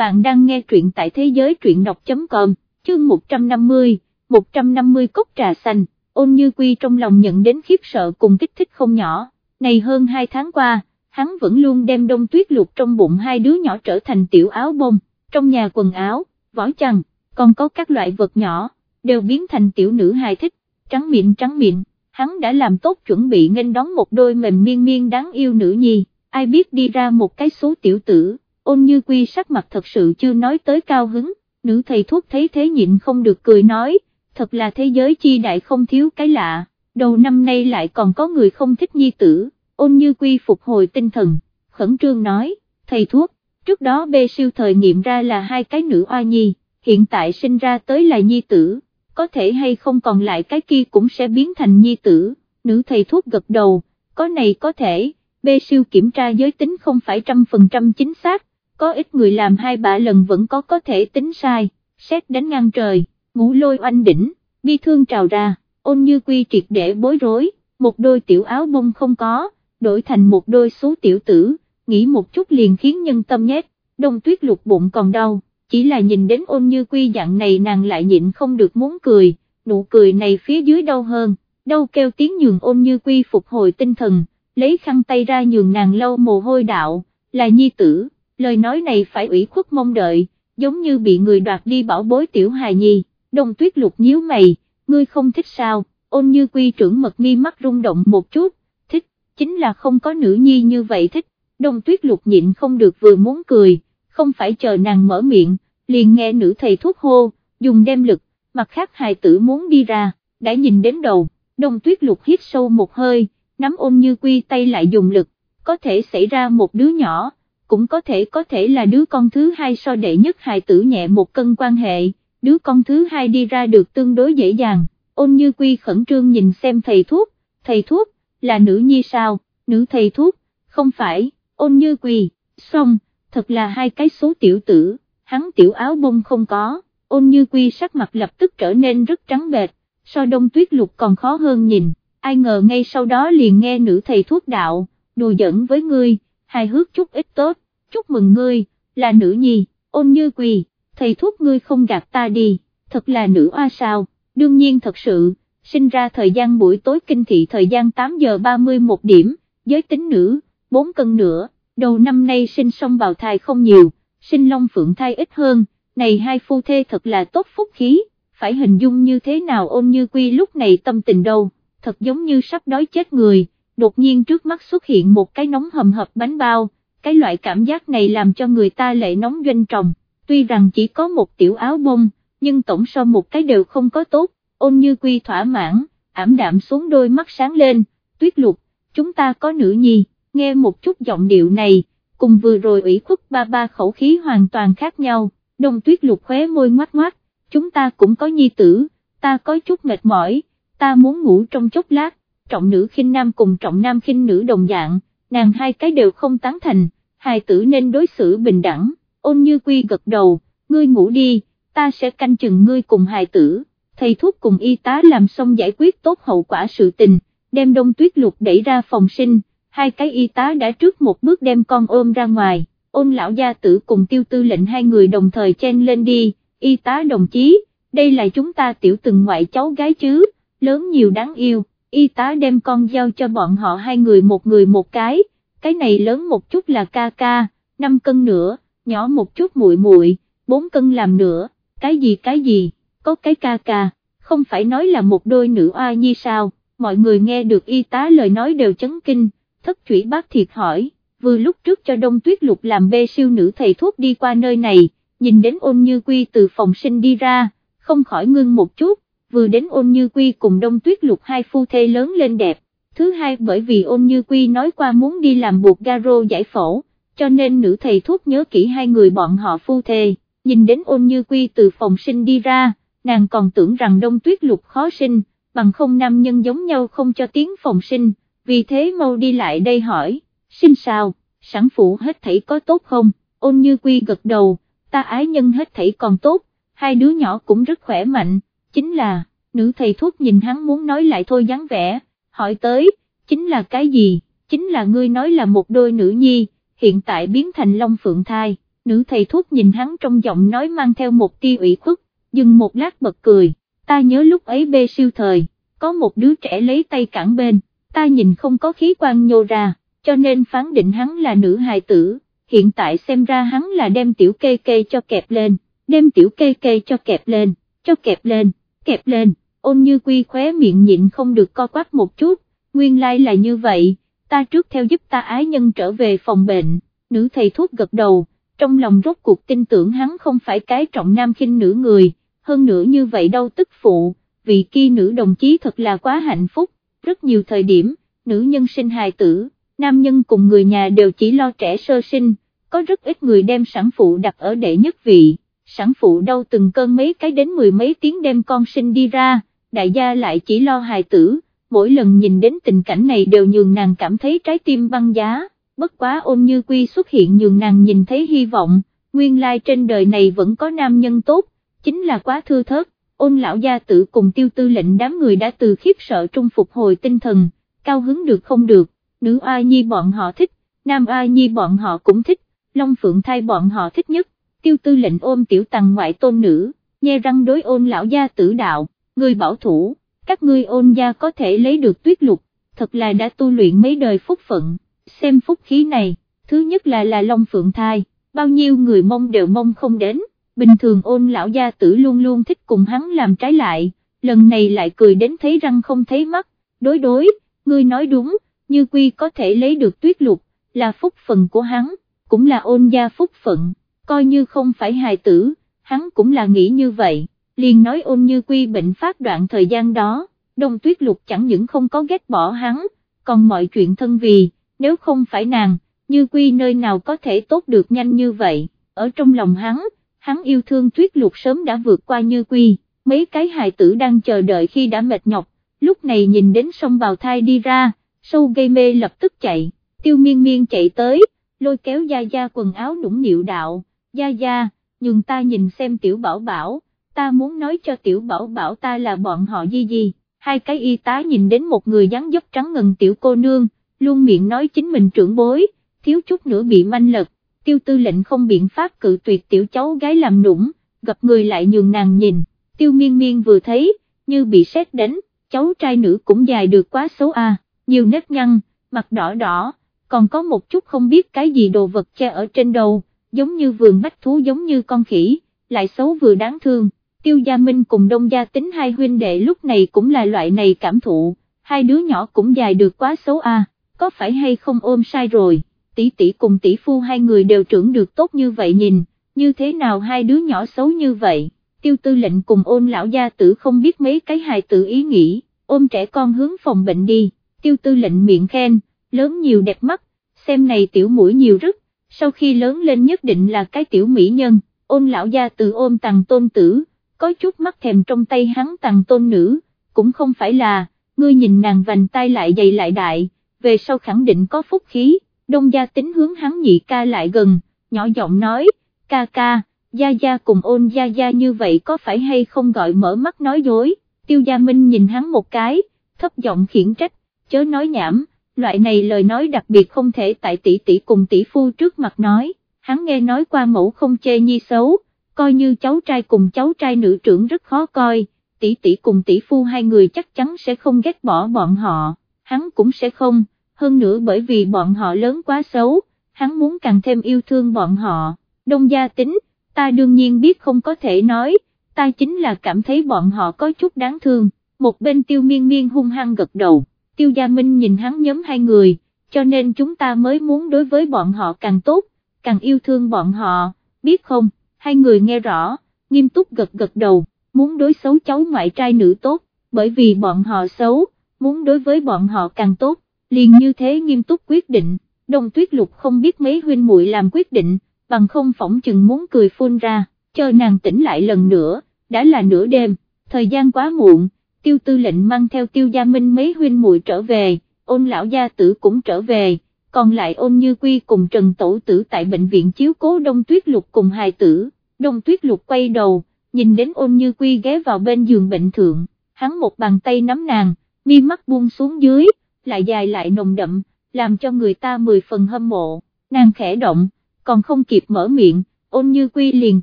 bạn đang nghe truyện tại thế giới truyện đọc.com, chương 150, 150 cốc trà xanh, ôn như quy trong lòng nhận đến khiếp sợ cùng kích thích không nhỏ, này hơn 2 tháng qua, hắn vẫn luôn đem đông tuyết luộc trong bụng hai đứa nhỏ trở thành tiểu áo bông, trong nhà quần áo, vỏ chằn, còn có các loại vật nhỏ, đều biến thành tiểu nữ hài thích, trắng miệng trắng miệng, hắn đã làm tốt chuẩn bị nghênh đón một đôi mềm miên miên đáng yêu nữ nhi, ai biết đi ra một cái số tiểu tử, ôn như quy sắc mặt thật sự chưa nói tới cao hứng, nữ thầy thuốc thấy thế nhịn không được cười nói, thật là thế giới chi đại không thiếu cái lạ, đầu năm nay lại còn có người không thích nhi tử, ôn như quy phục hồi tinh thần, khẩn trương nói, thầy thuốc, trước đó bê siêu thời nghiệm ra là hai cái nữ oa nhi, hiện tại sinh ra tới là nhi tử, có thể hay không còn lại cái kia cũng sẽ biến thành nhi tử, nữ thầy thuốc gật đầu, có này có thể, bê siêu kiểm tra giới tính không phải trăm phần trăm chính xác, có ít người làm hai ba lần vẫn có có thể tính sai, xét đánh ngang trời, ngũ lôi oanh đỉnh, bi thương trào ra, ôn như quy triệt để bối rối, một đôi tiểu áo bông không có, đổi thành một đôi số tiểu tử, nghĩ một chút liền khiến nhân tâm nhét, đông tuyết lục bụng còn đau, chỉ là nhìn đến ôn như quy dạng này nàng lại nhịn không được muốn cười, nụ cười này phía dưới đau hơn, đau kêu tiếng nhường ôn như quy phục hồi tinh thần, lấy khăn tay ra nhường nàng lâu mồ hôi đạo, là nhi tử, lời nói này phải ủy khuất mong đợi, giống như bị người đoạt đi bảo bối tiểu hài nhi, đông tuyết lục nhíu mày, ngươi không thích sao, ôn như quy trưởng mật mi mắt rung động một chút, thích, chính là không có nữ nhi như vậy thích, đông tuyết lục nhịn không được vừa muốn cười, không phải chờ nàng mở miệng, liền nghe nữ thầy thuốc hô, dùng đem lực, mặt khác hài tử muốn đi ra, đã nhìn đến đầu, đông tuyết lục hít sâu một hơi, nắm ôn như quy tay lại dùng lực, có thể xảy ra một đứa nhỏ, cũng có thể có thể là đứa con thứ hai so đệ nhất hài tử nhẹ một cân quan hệ, đứa con thứ hai đi ra được tương đối dễ dàng, ôn như quy khẩn trương nhìn xem thầy thuốc, thầy thuốc, là nữ nhi sao, nữ thầy thuốc, không phải, ôn như quy, xong, thật là hai cái số tiểu tử, hắn tiểu áo bông không có, ôn như quy sắc mặt lập tức trở nên rất trắng bệch, so đông tuyết lục còn khó hơn nhìn, ai ngờ ngay sau đó liền nghe nữ thầy thuốc đạo, đùa giỡn với ngươi, hài hước chút ít tốt, chúc mừng ngươi, là nữ nhi, ôn như quỳ, thầy thuốc ngươi không gạt ta đi, thật là nữ oa sao, đương nhiên thật sự, sinh ra thời gian buổi tối kinh thị thời gian 8 giờ 31 điểm, giới tính nữ, 4 cân nữa, đầu năm nay sinh xong bào thai không nhiều, sinh long phượng thai ít hơn, này hai phu thê thật là tốt phúc khí, phải hình dung như thế nào ôn như quy lúc này tâm tình đâu, thật giống như sắp đói chết người, đột nhiên trước mắt xuất hiện một cái nóng hầm hập bánh bao, cái loại cảm giác này làm cho người ta lệ nóng doanh tròng, tuy rằng chỉ có một tiểu áo bông, nhưng tổng so một cái đều không có tốt, ôn như quy thỏa mãn, ảm đạm xuống đôi mắt sáng lên, tuyết lục, chúng ta có nữ nhi, nghe một chút giọng điệu này, cùng vừa rồi ủy khuất ba ba khẩu khí hoàn toàn khác nhau, đông tuyết lục khóe môi ngoát ngoát, chúng ta cũng có nhi tử, ta có chút mệt mỏi, ta muốn ngủ trong chốc lát, trọng nữ khinh nam cùng trọng nam khinh nữ đồng dạng, nàng hai cái đều không tán thành, hài tử nên đối xử bình đẳng, ôn như quy gật đầu, ngươi ngủ đi, ta sẽ canh chừng ngươi cùng hài tử, thầy thuốc cùng y tá làm xong giải quyết tốt hậu quả sự tình, đem đông tuyết lục đẩy ra phòng sinh, hai cái y tá đã trước một bước đem con ôm ra ngoài, ôn lão gia tử cùng tiêu tư lệnh hai người đồng thời chen lên đi, y tá đồng chí, đây là chúng ta tiểu từng ngoại cháu gái chứ, lớn nhiều đáng yêu, y tá đem con dao cho bọn họ hai người một người một cái, cái này lớn một chút là ca ca, 5 cân nữa, nhỏ một chút muội muội, 4 cân làm nữa, cái gì cái gì, có cái ca ca, không phải nói là một đôi nữ oa nhi sao, mọi người nghe được y tá lời nói đều chấn kinh, thất chủy bác thiệt hỏi, vừa lúc trước cho đông tuyết lục làm bê siêu nữ thầy thuốc đi qua nơi này, nhìn đến ôn như quy từ phòng sinh đi ra, không khỏi ngưng một chút, vừa đến ôn như quy cùng đông tuyết lục hai phu thê lớn lên đẹp, thứ hai bởi vì ôn như quy nói qua muốn đi làm buộc garo giải phẫu, cho nên nữ thầy thuốc nhớ kỹ hai người bọn họ phu thê, nhìn đến ôn như quy từ phòng sinh đi ra, nàng còn tưởng rằng đông tuyết lục khó sinh, bằng không nam nhân giống nhau không cho tiếng phòng sinh, vì thế mau đi lại đây hỏi, sinh sao, sản phụ hết thảy có tốt không, ôn như quy gật đầu, ta ái nhân hết thảy còn tốt, hai đứa nhỏ cũng rất khỏe mạnh, chính là, nữ thầy thuốc nhìn hắn muốn nói lại thôi dáng vẻ, hỏi tới, chính là cái gì, chính là ngươi nói là một đôi nữ nhi, hiện tại biến thành long phượng thai, nữ thầy thuốc nhìn hắn trong giọng nói mang theo một tia ủy khuất, dừng một lát bật cười, ta nhớ lúc ấy bê siêu thời, có một đứa trẻ lấy tay cản bên, ta nhìn không có khí quan nhô ra, cho nên phán định hắn là nữ hài tử, hiện tại xem ra hắn là đem tiểu kê kê cho kẹp lên, đem tiểu kê kê cho kẹp lên, cho kẹp lên, kẹp lên, ôn như quy khóe miệng nhịn không được co quắp một chút, nguyên lai là như vậy, ta trước theo giúp ta ái nhân trở về phòng bệnh, nữ thầy thuốc gật đầu, trong lòng rốt cuộc tin tưởng hắn không phải cái trọng nam khinh nữ người, hơn nữa như vậy đâu tức phụ, vị kia nữ đồng chí thật là quá hạnh phúc, rất nhiều thời điểm, nữ nhân sinh hài tử, nam nhân cùng người nhà đều chỉ lo trẻ sơ sinh, có rất ít người đem sản phụ đặt ở đệ nhất vị, sản phụ đau từng cơn mấy cái đến mười mấy tiếng đem con sinh đi ra, đại gia lại chỉ lo hài tử, mỗi lần nhìn đến tình cảnh này đều nhường nàng cảm thấy trái tim băng giá, bất quá ôn như quy xuất hiện nhường nàng nhìn thấy hy vọng, nguyên lai trên đời này vẫn có nam nhân tốt, chính là quá thưa thớt, ôn lão gia tử cùng tiêu tư lệnh đám người đã từ khiếp sợ trung phục hồi tinh thần, cao hứng được không được, nữ ai nhi bọn họ thích, nam ai nhi bọn họ cũng thích, long phượng thai bọn họ thích nhất, tiêu tư lệnh ôm tiểu tàng ngoại tôn nữ, nhe răng đối ôn lão gia tử đạo, người bảo thủ, các ngươi ôn gia có thể lấy được tuyết lục, thật là đã tu luyện mấy đời phúc phận, xem phúc khí này, thứ nhất là là long phượng thai, bao nhiêu người mong đều mong không đến, bình thường ôn lão gia tử luôn luôn thích cùng hắn làm trái lại, lần này lại cười đến thấy răng không thấy mắt, đối đối, ngươi nói đúng, như quy có thể lấy được tuyết lục, là phúc phận của hắn, cũng là ôn gia phúc phận, coi như không phải hài tử, hắn cũng là nghĩ như vậy, liền nói ôn như quy bệnh phát đoạn thời gian đó, đông tuyết lục chẳng những không có ghét bỏ hắn, còn mọi chuyện thân vì, nếu không phải nàng, như quy nơi nào có thể tốt được nhanh như vậy, ở trong lòng hắn, hắn yêu thương tuyết lục sớm đã vượt qua như quy, mấy cái hài tử đang chờ đợi khi đã mệt nhọc, lúc này nhìn đến sông bào thai đi ra, sâu gây mê lập tức chạy, tiêu miên miên chạy tới, lôi kéo Gia Gia quần áo nũng nịu đạo, Gia Gia, nhường ta nhìn xem tiểu bảo bảo, ta muốn nói cho tiểu bảo bảo ta là bọn họ di di. hai cái y tá nhìn đến một người dáng dấp trắng ngần tiểu cô nương, luôn miệng nói chính mình trưởng bối, thiếu chút nữa bị manh lật, tiêu tư lệnh không biện pháp cự tuyệt tiểu cháu gái làm nũng, gặp người lại nhường nàng nhìn, tiêu miên miên vừa thấy, như bị sét đánh, cháu trai nữ cũng dài được quá xấu a, nhiều nếp nhăn, mặt đỏ đỏ, còn có một chút không biết cái gì đồ vật che ở trên đầu, giống như vườn bách thú giống như con khỉ, lại xấu vừa đáng thương. Tiêu Gia Minh cùng Đông Gia Tính hai huynh đệ lúc này cũng là loại này cảm thụ, hai đứa nhỏ cũng dài được quá xấu a, có phải hay không ôm sai rồi, tỷ tỷ cùng tỷ phu hai người đều trưởng được tốt như vậy nhìn, như thế nào hai đứa nhỏ xấu như vậy, tiêu tư lệnh cùng ôn lão gia tử không biết mấy cái hài tử ý nghĩ, ôm trẻ con hướng phòng bệnh đi, tiêu tư lệnh miệng khen, lớn nhiều đẹp mắt, xem này tiểu mũi nhiều rất, sau khi lớn lên nhất định là cái tiểu mỹ nhân, ôn lão gia tự ôm tàng tôn tử, có chút mắt thèm trong tay hắn tàng tôn nữ, cũng không phải là, ngươi nhìn nàng vành tay lại dày lại đại, về sau khẳng định có phúc khí, đông gia tính hướng hắn nhị ca lại gần, nhỏ giọng nói, ca ca, gia gia cùng ôn gia gia như vậy có phải hay không gọi mở mắt nói dối, tiêu gia minh nhìn hắn một cái, thấp giọng khiển trách, chớ nói nhảm, loại này lời nói đặc biệt không thể tại tỷ tỷ cùng tỷ phu trước mặt nói, hắn nghe nói qua mẫu không chê nhi xấu, coi như cháu trai cùng cháu trai nữ trưởng rất khó coi, tỷ tỷ cùng tỷ phu hai người chắc chắn sẽ không ghét bỏ bọn họ, hắn cũng sẽ không, hơn nữa bởi vì bọn họ lớn quá xấu, hắn muốn càng thêm yêu thương bọn họ, đông gia tính, ta đương nhiên biết không có thể nói, ta chính là cảm thấy bọn họ có chút đáng thương, một bên tiêu miên miên hung hăng gật đầu, tiêu gia minh nhìn hắn nhóm hai người, cho nên chúng ta mới muốn đối với bọn họ càng tốt, càng yêu thương bọn họ, biết không? hai người nghe rõ, nghiêm túc gật gật đầu, muốn đối xấu cháu ngoại trai nữ tốt, bởi vì bọn họ xấu, muốn đối với bọn họ càng tốt, liền như thế nghiêm túc quyết định, đông tuyết lục không biết mấy huynh muội làm quyết định, bằng không phỏng chừng muốn cười phun ra, chờ nàng tỉnh lại lần nữa, đã là nửa đêm, thời gian quá muộn, tiêu tư lệnh mang theo tiêu gia minh mấy huynh muội trở về, ôn lão gia tử cũng trở về còn lại ôn như quy cùng Trần Tổ Tử tại bệnh viện chiếu cố Đông Tuyết Lục cùng hài tử, Đông Tuyết Lục quay đầu, nhìn đến ôn như quy ghé vào bên giường bệnh thượng, hắn một bàn tay nắm nàng, mi mắt buông xuống dưới, lại dài lại nồng đậm, làm cho người ta mười phần hâm mộ, nàng khẽ động, còn không kịp mở miệng, ôn như quy liền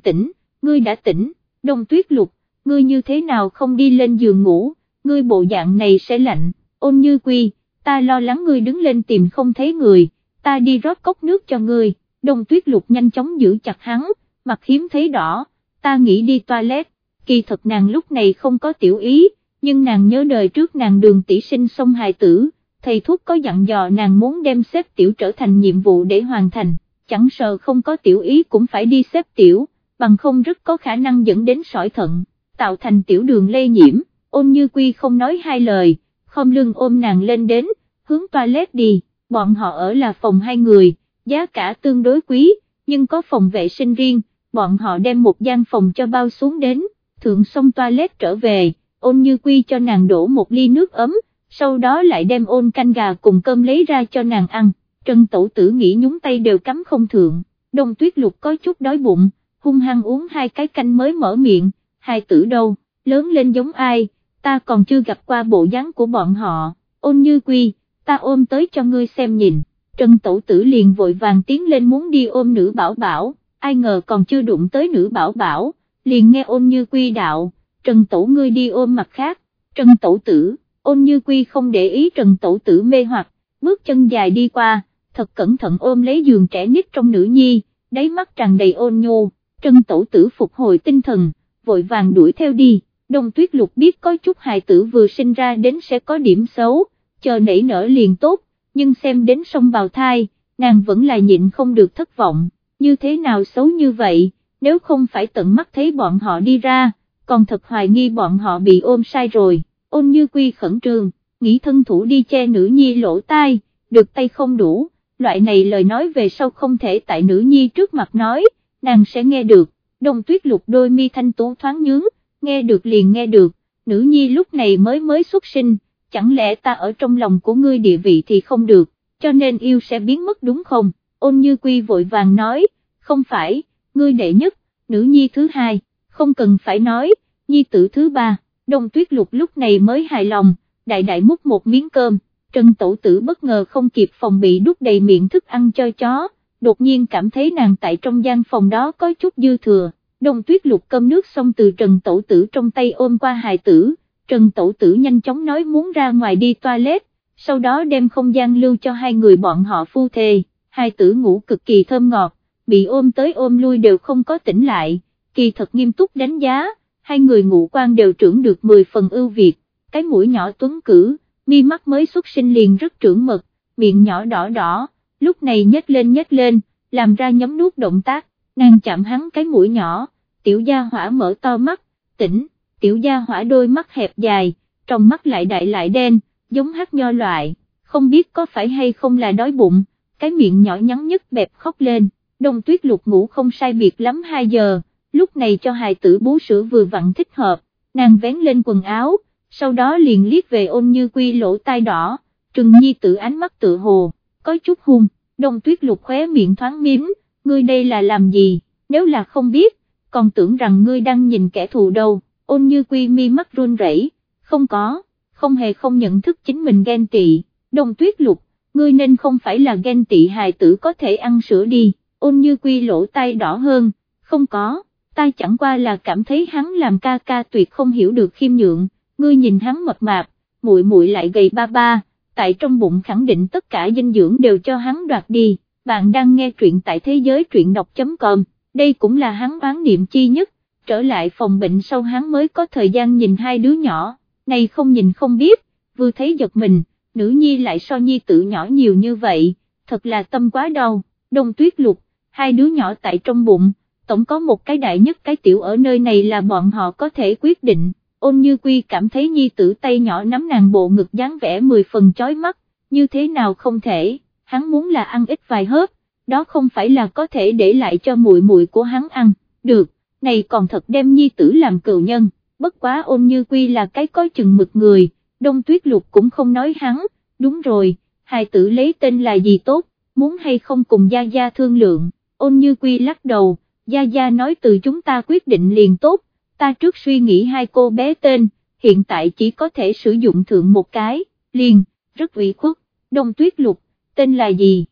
tỉnh, ngươi đã tỉnh, đông tuyết lục, ngươi như thế nào không đi lên giường ngủ, ngươi bộ dạng này sẽ lạnh, ôn như quy, ta lo lắng ngươi đứng lên tìm không thấy người, ta đi rót cốc nước cho ngươi, đông tuyết lục nhanh chóng giữ chặt hắn, mặt hiếm thấy đỏ, ta nghĩ đi toilet, kỳ thật nàng lúc này không có tiểu ý, nhưng nàng nhớ đời trước nàng đường tỷ sinh sông hài tử, thầy thuốc có dặn dò nàng muốn đem xếp tiểu trở thành nhiệm vụ để hoàn thành, chẳng sợ không có tiểu ý cũng phải đi xếp tiểu, bằng không rất có khả năng dẫn đến sỏi thận, tạo thành tiểu đường lây nhiễm, ôn như quy không nói hai lời, không lưng ôm nàng lên đến, hướng toilet đi, bọn họ ở là phòng hai người, giá cả tương đối quý, nhưng có phòng vệ sinh riêng, bọn họ đem một gian phòng cho bao xuống đến, thượng xong toilet trở về, ôn như quy cho nàng đổ một ly nước ấm, sau đó lại đem ôn canh gà cùng cơm lấy ra cho nàng ăn, Trần Tẩu Tử nghĩ nhúng tay đều cắm không thượng, đông tuyết lục có chút đói bụng, hung hăng uống hai cái canh mới mở miệng, hai tử đâu, lớn lên giống ai, ta còn chưa gặp qua bộ dáng của bọn họ, ôn như quy, ta ôm tới cho ngươi xem nhìn, Trần Tẩu Tử liền vội vàng tiến lên muốn đi ôm nữ bảo bảo, ai ngờ còn chưa đụng tới nữ bảo bảo, liền nghe ôn như quy đạo, Trần Tẩu ngươi đi ôm mặt khác, Trần Tẩu Tử, ôn như quy không để ý Trần Tẩu Tử mê hoặc, bước chân dài đi qua, thật cẩn thận ôm lấy giường trẻ nít trong nữ nhi, đáy mắt tràn đầy ôn nhu. Trần Tẩu Tử phục hồi tinh thần, vội vàng đuổi theo đi, Đông Tuyết Lục biết có chút hài tử vừa sinh ra đến sẽ có điểm xấu, chờ nảy nở liền tốt, nhưng xem đến sông bào thai, nàng vẫn là nhịn không được thất vọng, như thế nào xấu như vậy, nếu không phải tận mắt thấy bọn họ đi ra, còn thật hoài nghi bọn họ bị ôm sai rồi, ôn như quy khẩn trương, nghĩ thân thủ đi che nữ nhi lỗ tai, được tay không đủ, loại này lời nói về sau không thể tại nữ nhi trước mặt nói, nàng sẽ nghe được, đông tuyết lục đôi mi thanh tú thoáng nhướng, nghe được liền nghe được, nữ nhi lúc này mới mới xuất sinh, chẳng lẽ ta ở trong lòng của ngươi địa vị thì không được, cho nên yêu sẽ biến mất đúng không, ôn như quy vội vàng nói, không phải, ngươi đệ nhất, nữ nhi thứ hai, không cần phải nói, nhi tử thứ ba, đông tuyết lục lúc này mới hài lòng, đại đại múc một miếng cơm, Trần Tổ Tử bất ngờ không kịp phòng bị đút đầy miệng thức ăn cho chó, đột nhiên cảm thấy nàng tại trong gian phòng đó có chút dư thừa, đông tuyết lục cơm nước xong từ Trần Tổ Tử trong tay ôm qua hài tử, Trần Tổ Tử nhanh chóng nói muốn ra ngoài đi toilet, sau đó đem không gian lưu cho hai người bọn họ phu thề, hai tử ngủ cực kỳ thơm ngọt, bị ôm tới ôm lui đều không có tỉnh lại, kỳ thật nghiêm túc đánh giá, hai người ngủ quan đều trưởng được 10 phần ưu việt, cái mũi nhỏ tuấn cử, mi mắt mới xuất sinh liền rất trưởng mật, miệng nhỏ đỏ đỏ, lúc này nhếch lên nhếch lên, làm ra nhấm nuốt động tác, nàng chạm hắn cái mũi nhỏ, tiểu gia hỏa mở to mắt, tỉnh, tiểu gia hỏa đôi mắt hẹp dài, trong mắt lại đại lại đen, giống hát nho loại, không biết có phải hay không là đói bụng, cái miệng nhỏ nhắn nhất bẹp khóc lên, đông tuyết lục ngủ không sai biệt lắm 2 giờ, lúc này cho hài tử bú sữa vừa vặn thích hợp, nàng vén lên quần áo, sau đó liền liếc về ôn như quy lỗ tai đỏ, trừng nhi tử ánh mắt tự hồ, có chút hung, đông tuyết lục khóe miệng thoáng miếm, ngươi đây là làm gì, nếu là không biết, còn tưởng rằng ngươi đang nhìn kẻ thù đâu, ôn như quy mi mắt run rẩy, không có, không hề không nhận thức chính mình ghen tị, đông tuyết lục, ngươi nên không phải là ghen tị hài tử có thể ăn sữa đi, ôn như quy lỗ tai đỏ hơn, không có, ta chẳng qua là cảm thấy hắn làm ca ca tuyệt không hiểu được khiêm nhượng, ngươi nhìn hắn mập mạp, muội muội lại gầy ba ba, tại trong bụng khẳng định tất cả dinh dưỡng đều cho hắn đoạt đi, bạn đang nghe truyện tại thế giới truyện đọc.com, đây cũng là hắn oán niệm chi nhất, trở lại phòng bệnh sau hắn mới có thời gian nhìn hai đứa nhỏ, này không nhìn không biết, vừa thấy giật mình, nữ nhi lại so nhi tự nhỏ nhiều như vậy, thật là tâm quá đau, đông tuyết lục, hai đứa nhỏ tại trong bụng, tổng có một cái đại nhất cái tiểu ở nơi này là bọn họ có thể quyết định, ôn như quy cảm thấy nhi tử tay nhỏ nắm nàng bộ ngực dáng vẻ 10 phần chói mắt, như thế nào không thể, hắn muốn là ăn ít vài hớp, đó không phải là có thể để lại cho muội muội của hắn ăn, được, này còn thật đem nhi tử làm cựu nhân, bất quá ôn như quy là cái có chừng mực người, đông tuyết lục cũng không nói hắn, đúng rồi, hài tử lấy tên là gì tốt, muốn hay không cùng gia gia thương lượng, ôn như quy lắc đầu, gia gia nói từ chúng ta quyết định liền tốt, ta trước suy nghĩ hai cô bé tên, hiện tại chỉ có thể sử dụng thượng một cái, liền, rất ủy khuất, đông tuyết lục, tên là gì?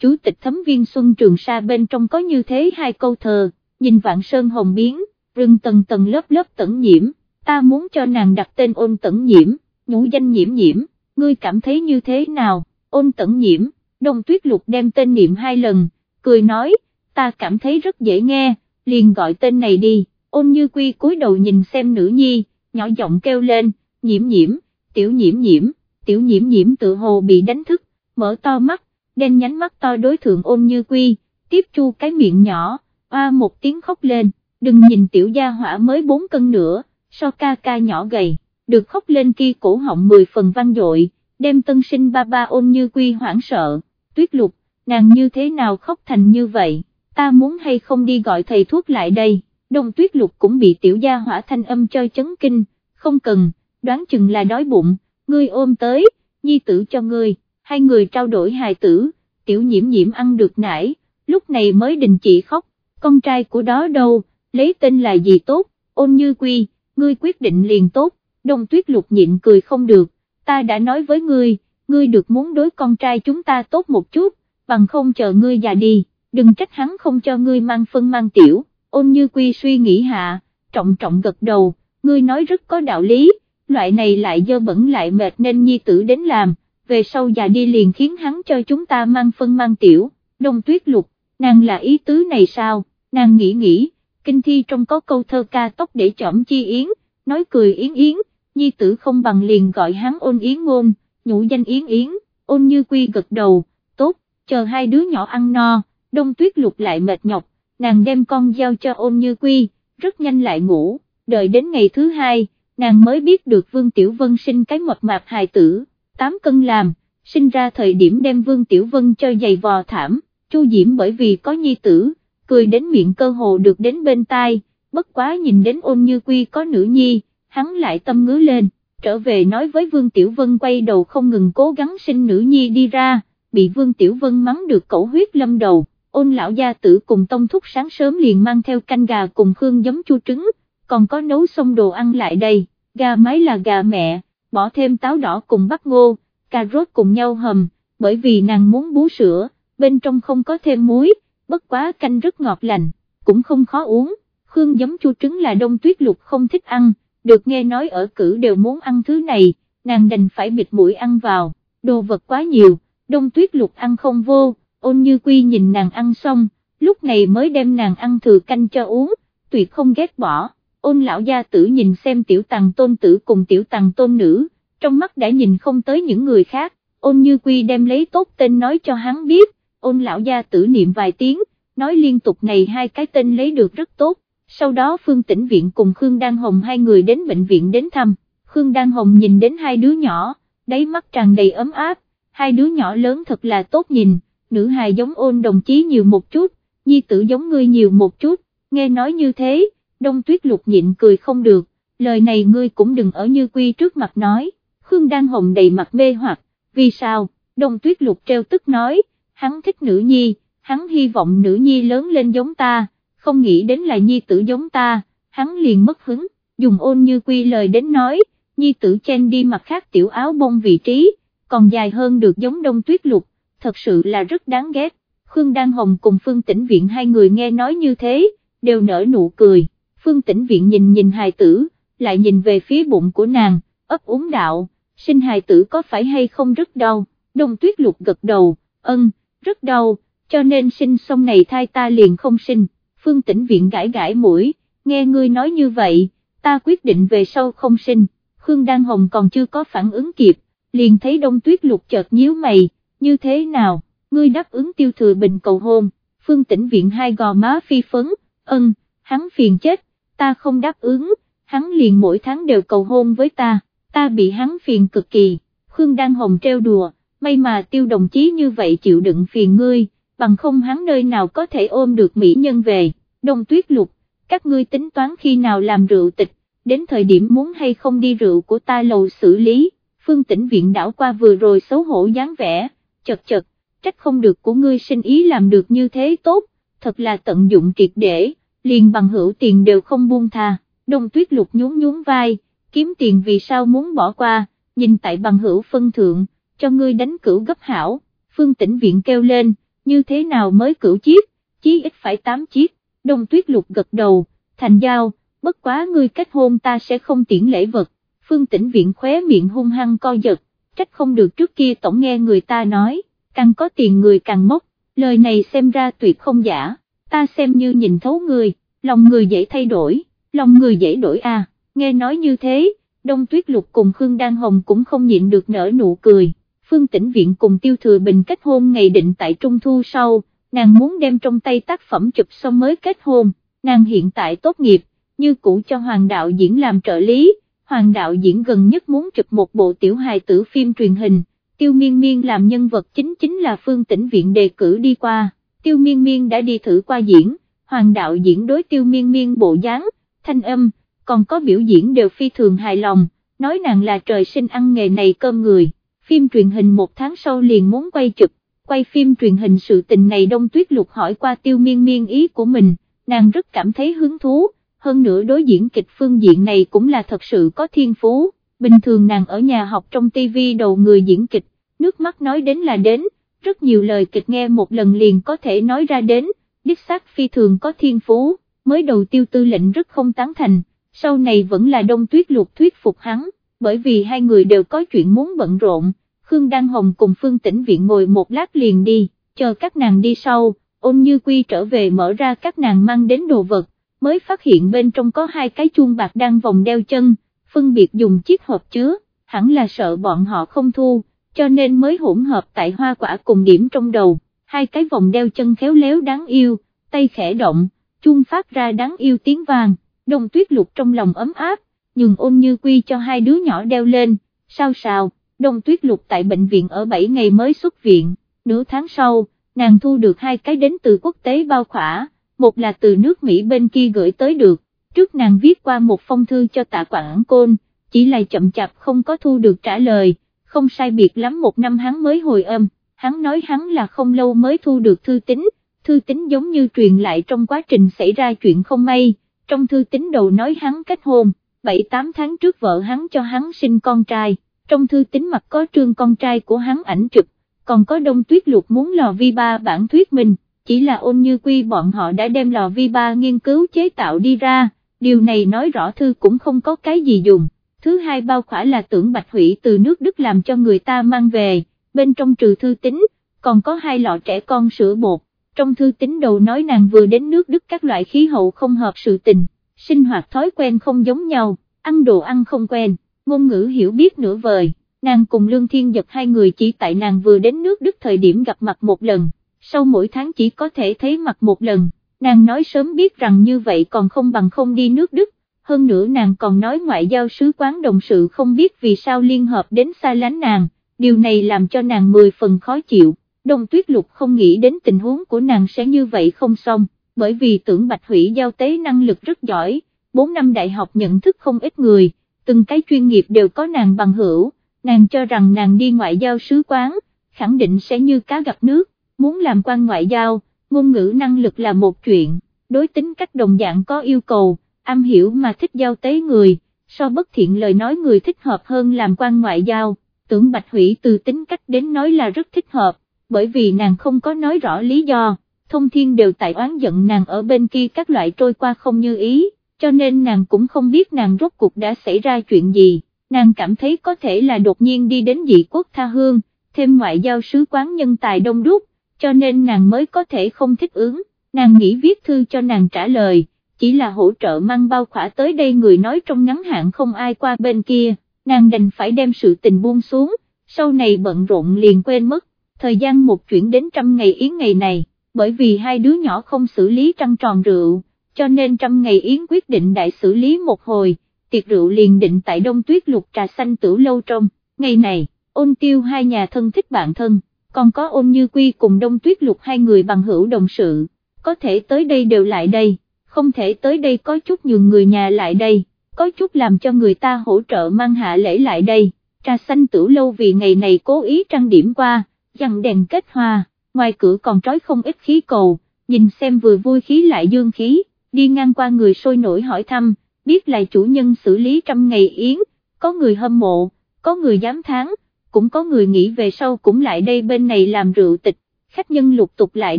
chủ tịch thấm viên Xuân Trường Sa bên trong có như thế hai câu thơ, nhìn vạn sơn hồng biến, rừng tầng tầng lớp lớp tẩn nhiễm, ta muốn cho nàng đặt tên ôn tẩn nhiễm, nhũ danh nhiễm nhiễm, ngươi cảm thấy như thế nào, ôn tẩn nhiễm, đông tuyết lục đem tên niệm hai lần, cười nói, ta cảm thấy rất dễ nghe, liền gọi tên này đi, ôn như quy cúi đầu nhìn xem nữ nhi, nhỏ giọng kêu lên, nhiễm nhiễm, tiểu nhiễm nhiễm, tiểu nhiễm nhiễm tự hồ bị đánh thức, mở to mắt, đen nhánh mắt to đối thượng ôn như quy, tiếp chu cái miệng nhỏ, oa một tiếng khóc lên, đừng nhìn tiểu gia hỏa mới 4 cân nữa, so ca ca nhỏ gầy, được khóc lên kia cổ họng 10 phần vang dội, đem tân sinh ba ba ôn như quy hoảng sợ, tuyết lục, nàng như thế nào khóc thành như vậy, ta muốn hay không đi gọi thầy thuốc lại đây, đông tuyết lục cũng bị tiểu gia hỏa thanh âm chơi chấn kinh, không cần, đoán chừng là đói bụng, ngươi ôm tới, nhi tử cho ngươi, hai người trao đổi hài tử, tiểu nhiễm nhiễm ăn được nải, lúc này mới đình chỉ khóc, con trai của đó đâu, lấy tên là gì tốt, ôn như quy, ngươi quyết định liền tốt, đông tuyết lục nhịn cười không được, ta đã nói với ngươi, ngươi được muốn đối con trai chúng ta tốt một chút, bằng không chờ ngươi già đi, đừng trách hắn không cho ngươi mang phân mang tiểu, ôn như quy suy nghĩ hạ, trọng trọng gật đầu, ngươi nói rất có đạo lý, loại này lại dơ bẩn lại mệt nên nhi tử đến làm, về sau già đi liền khiến hắn cho chúng ta mang phân mang tiểu, đông tuyết lục, nàng là ý tứ này sao, nàng nghĩ nghĩ, kinh thi trong có câu thơ ca tóc để chỏm chi yến, nói cười yến yến, nhi tử không bằng liền gọi hắn ôn yến ngôn, nhũ danh yến yến, ôn như quy gật đầu, tốt, chờ hai đứa nhỏ ăn no, đông tuyết lục lại mệt nhọc, nàng đem con giao cho ôn như quy, rất nhanh lại ngủ, đợi đến ngày thứ hai, nàng mới biết được Vương Tiểu Vân sinh cái mập mạp hài tử, 8 cân làm, sinh ra thời điểm đem Vương Tiểu Vân cho giày vò thảm, Chu Diễm bởi vì có nhi tử, cười đến miệng cơ hồ được đến bên tai, bất quá nhìn đến ôn như quy có nữ nhi, hắn lại tâm ngứa lên, trở về nói với Vương Tiểu Vân quay đầu không ngừng cố gắng sinh nữ nhi đi ra, bị Vương Tiểu Vân mắng được cẩu huyết lâm đầu, ôn lão gia tử cùng tông thúc sáng sớm liền mang theo canh gà cùng khương giấm chua trứng, còn có nấu xong đồ ăn lại đây, gà mái là gà mẹ, bỏ thêm táo đỏ cùng bắp ngô, cà rốt cùng nhau hầm, bởi vì nàng muốn bú sữa, bên trong không có thêm muối, bất quá canh rất ngọt lành, cũng không khó uống, khương giấm chua trứng là đông tuyết lục không thích ăn, được nghe nói ở cử đều muốn ăn thứ này, nàng đành phải bịt mũi ăn vào, đồ vật quá nhiều, đông tuyết lục ăn không vô, ôn như quy nhìn nàng ăn xong, lúc này mới đem nàng ăn thừa canh cho uống, tuyệt không ghét bỏ, ôn lão gia tử nhìn xem tiểu tàng tôn tử cùng tiểu tàng tôn nữ, trong mắt đã nhìn không tới những người khác, ôn như quy đem lấy tốt tên nói cho hắn biết, ôn lão gia tử niệm vài tiếng, nói liên tục này hai cái tên lấy được rất tốt, sau đó Phương Tĩnh Viện cùng Khương Đan Hồng hai người đến bệnh viện đến thăm, Khương Đan Hồng nhìn đến hai đứa nhỏ, đáy mắt tràn đầy ấm áp, hai đứa nhỏ lớn thật là tốt nhìn, nữ hài giống ôn đồng chí nhiều một chút, nhi tử giống ngươi nhiều một chút, nghe nói như thế, đông tuyết lục nhịn cười không được, lời này ngươi cũng đừng ở như quy trước mặt nói, Khương Đan Hồng đầy mặt mê hoặc, vì sao, đông tuyết lục treo tức nói, hắn thích nữ nhi, hắn hy vọng nữ nhi lớn lên giống ta, không nghĩ đến là nhi tử giống ta, hắn liền mất hứng, dùng ôn như quy lời đến nói, nhi tử chen đi mặt khác tiểu áo bông vị trí, còn dài hơn được giống đông tuyết lục, thật sự là rất đáng ghét. Khương Đan Hồng cùng Phương Tĩnh Viện hai người nghe nói như thế, đều nở nụ cười, Phương Tĩnh Viện nhìn nhìn hài tử, lại nhìn về phía bụng của nàng, ấp úng đạo, sinh hài tử có phải hay không rất đau, đông tuyết lục gật đầu, ân, rất đau, cho nên sinh xong này thai ta liền không sinh, Phương Tĩnh Viện gãi gãi mũi, nghe ngươi nói như vậy, ta quyết định về sau không sinh, Khương Đan Hồng còn chưa có phản ứng kịp, liền thấy đông tuyết lục chợt nhíu mày, như thế nào, ngươi đáp ứng tiêu thừa bình cầu hôn, phương tĩnh viện hai gò má phi phấn, ân, hắn phiền chết, ta không đáp ứng, hắn liền mỗi tháng đều cầu hôn với ta, ta bị hắn phiền cực kỳ, Khương Đan Hồng treo đùa, may mà tiêu đồng chí như vậy chịu đựng phiền ngươi, bằng không hắn nơi nào có thể ôm được mỹ nhân về, đông tuyết lục, các ngươi tính toán khi nào làm rượu tịch, đến thời điểm muốn hay không đi rượu của ta lầu xử lý, phương tĩnh viện đảo qua vừa rồi xấu hổ dáng vẻ chật chật, trách không được của ngươi sinh ý làm được như thế tốt, thật là tận dụng triệt để, liền bằng hữu tiền đều không buông tha, đông tuyết lục nhún nhún vai, kiếm tiền vì sao muốn bỏ qua, nhìn tại bằng hữu phân thượng, cho ngươi đánh cửu gấp hảo, phương tĩnh viện kêu lên, như thế nào mới cửu chiếc, chí ít phải 8 chiếc, đông tuyết lục gật đầu, thành giao, bất quá ngươi kết hôn ta sẽ không tiễn lễ vật, phương tĩnh viện khóe miệng hung hăng co giật, trách không được trước kia tổng nghe người ta nói, càng có tiền người càng mốc, lời này xem ra tuyệt không giả, ta xem như nhìn thấu người, lòng người dễ thay đổi, lòng người dễ đổi à, nghe nói như thế, đông tuyết lục cùng Khương Đan Hồng cũng không nhịn được nở nụ cười, phương tĩnh viện cùng tiêu thừa bình kết hôn ngày định tại Trung Thu sau, nàng muốn đem trong tay tác phẩm chụp xong mới kết hôn, nàng hiện tại tốt nghiệp, như cũ cho hoàng đạo diễn làm trợ lý, hoàng đạo diễn gần nhất muốn chụp một bộ tiểu hài tử phim truyền hình, tiêu miên miên làm nhân vật chính chính là phương tĩnh viện đề cử đi qua, tiêu miên miên đã đi thử qua diễn, hoàng đạo diễn đối tiêu miên miên bộ dáng, thanh âm, còn có biểu diễn đều phi thường hài lòng, nói nàng là trời sinh ăn nghề này cơm người, phim truyền hình một tháng sau liền muốn quay chụp, quay phim truyền hình sự tình này đông tuyết lục hỏi qua tiêu miên miên ý của mình, nàng rất cảm thấy hứng thú, hơn nữa đối diễn kịch phương diện này cũng là thật sự có thiên phú, bình thường nàng ở nhà học trong tivi đầu người diễn kịch, nước mắt nói đến là đến, rất nhiều lời kịch nghe một lần liền có thể nói ra đến, đích xác phi thường có thiên phú, mới đầu tiêu tư lệnh rất không tán thành, sau này vẫn là đông tuyết lục thuyết phục hắn, bởi vì hai người đều có chuyện muốn bận rộn, Khương Đăng Hồng cùng Phương Tĩnh Viện ngồi một lát liền đi, chờ các nàng đi sau, ôn như quy trở về mở ra các nàng mang đến đồ vật, mới phát hiện bên trong có hai cái chuông bạc đang vòng đeo chân, phân biệt dùng chiếc hộp chứa, hẳn là sợ bọn họ không thu, cho nên mới hỗn hợp tại hoa quả cùng điểm trong đầu, hai cái vòng đeo chân khéo léo đáng yêu, tay khẽ động, chuông phát ra đáng yêu tiếng vàng, đông tuyết lục trong lòng ấm áp, nhường ôn như quy cho hai đứa nhỏ đeo lên, sao sao, đông tuyết lục tại bệnh viện ở 7 ngày mới xuất viện, nửa tháng sau, nàng thu được hai cái đến từ quốc tế bao khỏa, một là từ nước Mỹ bên kia gửi tới được, trước nàng viết qua một phong thư cho tạ Quảng Côn, chỉ là chậm chạp không có thu được trả lời, không sai biệt lắm một năm hắn mới hồi âm, hắn nói hắn là không lâu mới thu được thư tín, thư tín giống như truyền lại trong quá trình xảy ra chuyện không may, trong thư tín đầu nói hắn kết hôn, 7-8 tháng trước vợ hắn cho hắn sinh con trai, trong thư tín mặt có trương con trai của hắn ảnh chụp, còn có đông tuyết Luộc muốn lò vi ba bản thuyết minh, chỉ là ôn như quy bọn họ đã đem lò vi ba nghiên cứu chế tạo đi ra, điều này nói rõ thư cũng không có cái gì dùng. Thứ hai bao khỏa là tưởng bạch hủy từ nước Đức làm cho người ta mang về, bên trong trừ thư tính, còn có hai lọ trẻ con sữa bột, trong thư tính đầu nói nàng vừa đến nước Đức các loại khí hậu không hợp sự tình, sinh hoạt thói quen không giống nhau, ăn đồ ăn không quen, ngôn ngữ hiểu biết nửa vời, nàng cùng Lương Thiên Giật hai người chỉ tại nàng vừa đến nước Đức thời điểm gặp mặt một lần, sau mỗi tháng chỉ có thể thấy mặt một lần, nàng nói sớm biết rằng như vậy còn không bằng không đi nước Đức, hơn nữa nàng còn nói ngoại giao sứ quán đồng sự không biết vì sao liên hợp đến xa lánh nàng, điều này làm cho nàng mười phần khó chịu, đông tuyết lục không nghĩ đến tình huống của nàng sẽ như vậy không xong, bởi vì tưởng Bạch Hủy giao tế năng lực rất giỏi, 4 năm đại học nhận thức không ít người, từng cái chuyên nghiệp đều có nàng bằng hữu, nàng cho rằng nàng đi ngoại giao sứ quán, khẳng định sẽ như cá gặp nước, muốn làm quan ngoại giao, ngôn ngữ năng lực là một chuyện, đối tính cách đồng dạng có yêu cầu, am hiểu mà thích giao tế người, so bất thiện lời nói người thích hợp hơn làm quan ngoại giao, tưởng Bạch Hủy từ tính cách đến nói là rất thích hợp, bởi vì nàng không có nói rõ lý do, thông thiên đều tại oán giận nàng ở bên kia các loại trôi qua không như ý, cho nên nàng cũng không biết nàng rốt cuộc đã xảy ra chuyện gì, nàng cảm thấy có thể là đột nhiên đi đến dị quốc tha hương, thêm ngoại giao sứ quán nhân tài đông đúc, cho nên nàng mới có thể không thích ứng, nàng nghĩ viết thư cho nàng trả lời, chỉ là hỗ trợ mang bao khỏa tới đây người nói trong ngắn hạn không ai qua bên kia, nàng đành phải đem sự tình buông xuống, sau này bận rộn liền quên mất, thời gian một chuyển đến trăm ngày yến ngày này, bởi vì hai đứa nhỏ không xử lý trăng tròn rượu, cho nên trăm ngày yến quyết định đại xử lý một hồi, tiệc rượu liền định tại đông tuyết lục trà xanh tử lâu trong, ngày này, ôn tiêu hai nhà thân thích bạn thân còn có ôn như quy cùng đông tuyết lục hai người bằng hữu đồng sự, có thể tới đây đều lại đây, không thể tới đây có chút nhường người nhà lại đây, có chút làm cho người ta hỗ trợ mang hạ lễ lại đây, trà xanh tử lâu vì ngày này cố ý trang điểm qua, dặn đèn kết hoa, ngoài cửa còn trói không ít khí cầu, nhìn xem vừa vui khí lại dương khí, đi ngang qua người sôi nổi hỏi thăm, biết là chủ nhân xử lý trăm ngày yến, có người hâm mộ, có người dám tháng, cũng có người nghĩ về sau cũng lại đây bên này làm rượu tịch, khách nhân lục tục lại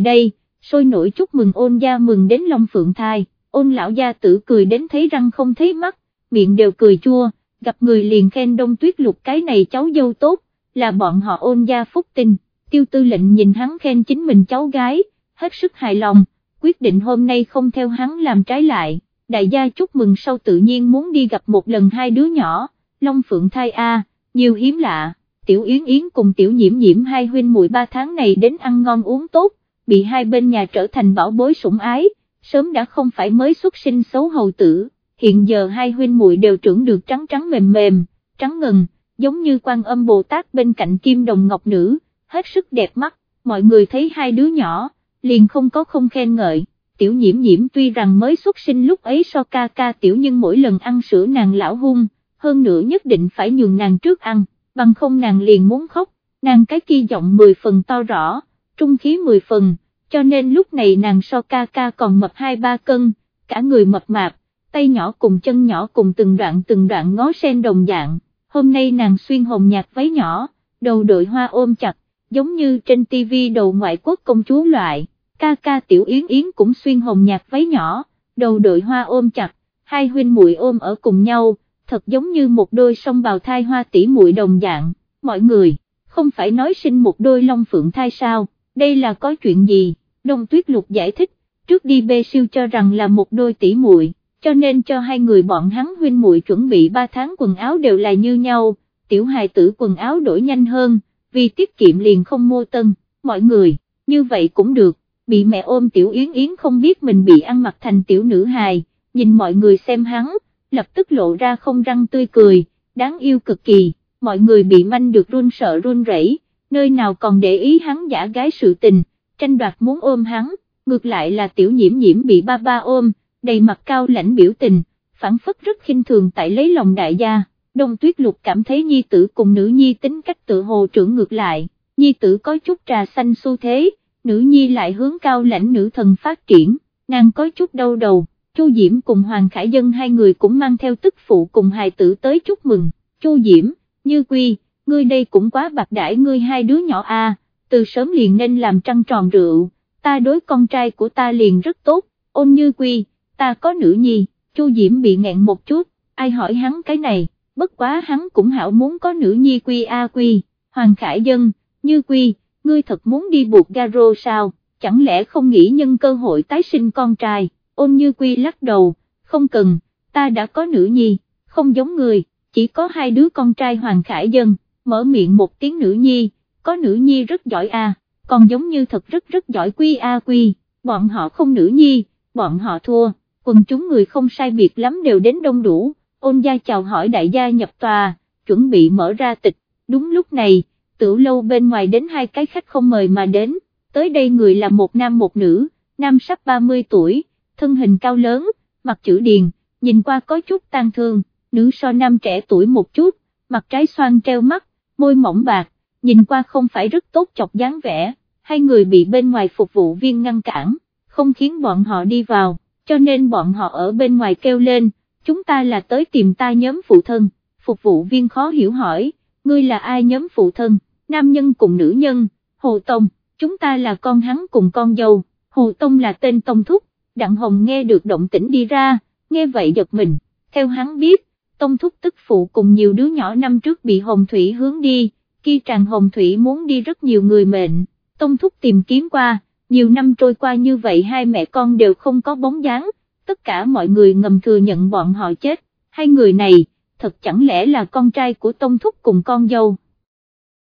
đây, sôi nổi chúc mừng ôn gia mừng đến Long Phượng thai, ôn lão gia tử cười đến thấy răng không thấy mắt, miệng đều cười chua, gặp người liền khen đông tuyết lục cái này cháu dâu tốt, là bọn họ ôn gia phúc tinh, tiêu tư lệnh nhìn hắn khen chính mình cháu gái, hết sức hài lòng, quyết định hôm nay không theo hắn làm trái lại, đại gia chúc mừng sau tự nhiên muốn đi gặp một lần hai đứa nhỏ, Long Phượng thai A, nhiều hiếm lạ, tiểu yến yến cùng tiểu nhiễm nhiễm hai huynh muội ba tháng này đến ăn ngon uống tốt, bị hai bên nhà trở thành bảo bối sủng ái, sớm đã không phải mới xuất sinh xấu hầu tử, hiện giờ hai huynh muội đều trưởng được trắng trắng mềm mềm, trắng ngần, giống như quan âm Bồ Tát bên cạnh kim đồng ngọc nữ, hết sức đẹp mắt, mọi người thấy hai đứa nhỏ, liền không có không khen ngợi, tiểu nhiễm nhiễm tuy rằng mới xuất sinh lúc ấy so ca ca tiểu nhưng mỗi lần ăn sữa nàng lão hung, hơn nữa nhất định phải nhường nàng trước ăn, bằng không nàng liền muốn khóc, nàng cái kia giọng 10 phần to rõ, trung khí 10 phần, cho nên lúc này nàng so ca ca còn mập 2-3 cân, cả người mập mạp, tay nhỏ cùng chân nhỏ cùng từng đoạn từng đoạn ngó sen đồng dạng, hôm nay nàng xuyên hồng nhạt váy nhỏ, đầu đội hoa ôm chặt, giống như trên tivi đầu ngoại quốc công chúa loại, ca ca tiểu yến yến cũng xuyên hồng nhạt váy nhỏ, đầu đội hoa ôm chặt, hai huynh muội ôm ở cùng nhau, thật giống như một đôi song bào thai hoa tỷ muội đồng dạng, mọi người, không phải nói sinh một đôi long phượng thai sao, đây là có chuyện gì, đông tuyết lục giải thích, trước đi bê siêu cho rằng là một đôi tỷ muội, cho nên cho hai người bọn hắn huynh muội chuẩn bị 3 tháng quần áo đều là như nhau, tiểu hài tử quần áo đổi nhanh hơn, vì tiết kiệm liền không mua tân, mọi người, như vậy cũng được, bị mẹ ôm tiểu yến yến không biết mình bị ăn mặc thành tiểu nữ hài, nhìn mọi người xem hắn, lập tức lộ ra không răng tươi cười, đáng yêu cực kỳ, mọi người bị manh được run sợ run rẩy, nơi nào còn để ý hắn giả gái sự tình, tranh đoạt muốn ôm hắn, ngược lại là tiểu nhiễm nhiễm bị ba ba ôm, đầy mặt cao lãnh biểu tình, phản phất rất khinh thường tại lấy lòng đại gia, đông tuyết lục cảm thấy nhi tử cùng nữ nhi tính cách tự hồ trưởng ngược lại, nhi tử có chút trà xanh xu thế, nữ nhi lại hướng cao lãnh nữ thần phát triển, nàng có chút đau đầu. Chu Diễm cùng Hoàng Khải Dân hai người cũng mang theo tức phụ cùng hài tử tới chúc mừng, Chu Diễm, Như Quy, ngươi đây cũng quá bạc đãi ngươi hai đứa nhỏ a, từ sớm liền nên làm trăng tròn rượu, ta đối con trai của ta liền rất tốt, ôn Như Quy, ta có nữ nhi, Chu Diễm bị nghẹn một chút, ai hỏi hắn cái này, bất quá hắn cũng hảo muốn có nữ nhi Quy a Quy, Hoàng Khải Dân, Như Quy, ngươi thật muốn đi buộc garo sao, chẳng lẽ không nghĩ nhân cơ hội tái sinh con trai? Ôn như quy lắc đầu, không cần, ta đã có nữ nhi, không giống người, chỉ có hai đứa con trai Hoàng Khải Dân, mở miệng một tiếng nữ nhi, có nữ nhi rất giỏi a, còn giống như thật rất rất giỏi quy a quy, bọn họ không nữ nhi, bọn họ thua, quần chúng người không sai biệt lắm đều đến đông đủ, ôn gia chào hỏi đại gia nhập tòa, chuẩn bị mở ra tịch, đúng lúc này, tiểu lâu bên ngoài đến hai cái khách không mời mà đến, tới đây người là một nam một nữ, nam sắp 30 tuổi, thân hình cao lớn, mặt chữ điền, nhìn qua có chút tan thương, nữ so nam trẻ tuổi một chút, mặt trái xoan treo mắt, môi mỏng bạc, nhìn qua không phải rất tốt chọc dáng vẻ, hai người bị bên ngoài phục vụ viên ngăn cản, không khiến bọn họ đi vào, cho nên bọn họ ở bên ngoài kêu lên, chúng ta là tới tìm ta nhóm phụ thân, phục vụ viên khó hiểu hỏi, ngươi là ai nhóm phụ thân, nam nhân cùng nữ nhân, Hồ Tông, chúng ta là con hắn cùng con dâu, Hồ Tông là tên Tông Thúc, Đặng Hồng nghe được động tĩnh đi ra, nghe vậy giật mình, theo hắn biết, Tông Thúc tức phụ cùng nhiều đứa nhỏ năm trước bị Hồng Thủy hướng đi, khi tràn Hồng Thủy muốn đi rất nhiều người mệnh, Tông Thúc tìm kiếm qua, nhiều năm trôi qua như vậy hai mẹ con đều không có bóng dáng, tất cả mọi người ngầm thừa nhận bọn họ chết, hai người này, thật chẳng lẽ là con trai của Tông Thúc cùng con dâu,